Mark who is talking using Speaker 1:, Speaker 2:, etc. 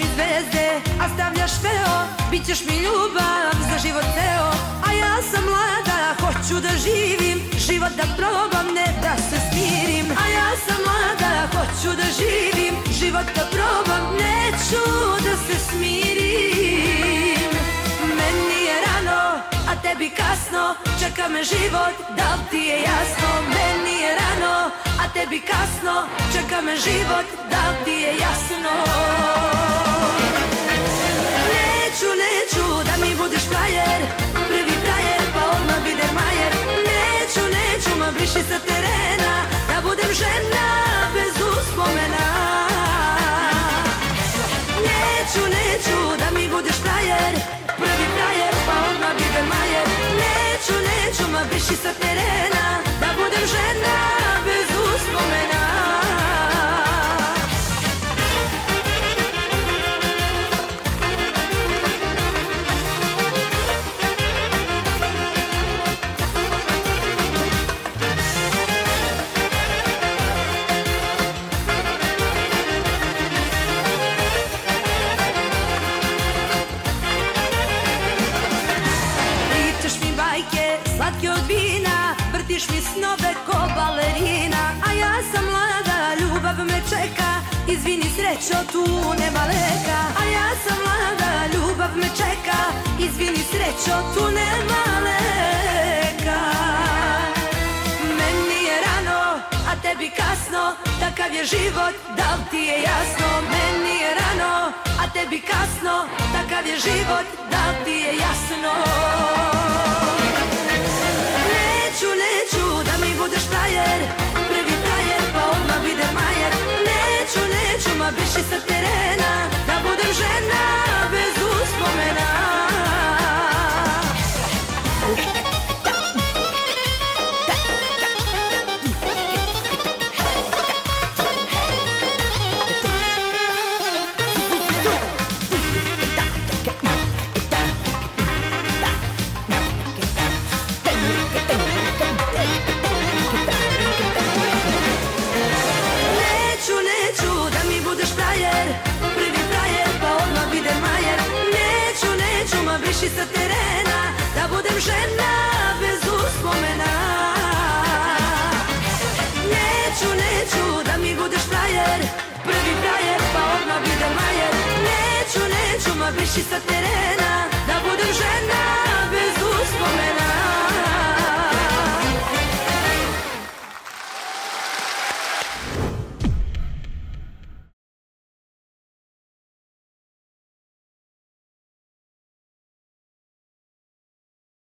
Speaker 1: mi zvezde, a stavljaš veo Bićeš mi ljubav za život ceo. A ja sam mlada, hoću da živim Život da probam, ne da se smirim. A ja sam mlada, hoću da živim Život da probam, neću da se smirim. Meni je rano, a tebi kasno Čeka me život, da li ti je jasno? Meni je rano, a tebi kasno Čeka me život, da li ti je jasno briši sa terena Da budem žena bez uspomena. Neću, neću da mi budeš frajer Prvi frajer pa odmah bidermajer Neću, neću ma briši sa terena slatke od vina. Vrtiš mi snove ko balerina A ja sam mlada, ljubav me čeka. Izvini srećo, tu nema leka. A ja sam mlada, ljubav me čeka. Izvini srećo, tu nema leka. Meni je rano, a tebi kasno. Takav je život, da li ti je jasno? Meni je rano, a tebi kasno. Takav je život, da li ti je jasno neću ma briši sa terena frajer Prvi frajer pa odmah bidermajer Neću, neću ma briši sa terena Da budem žena bez uspomena. Neću, neću da mi budeš frajer Prvi frajer pa odmah bidermajer Neću, neću ma briši sa terena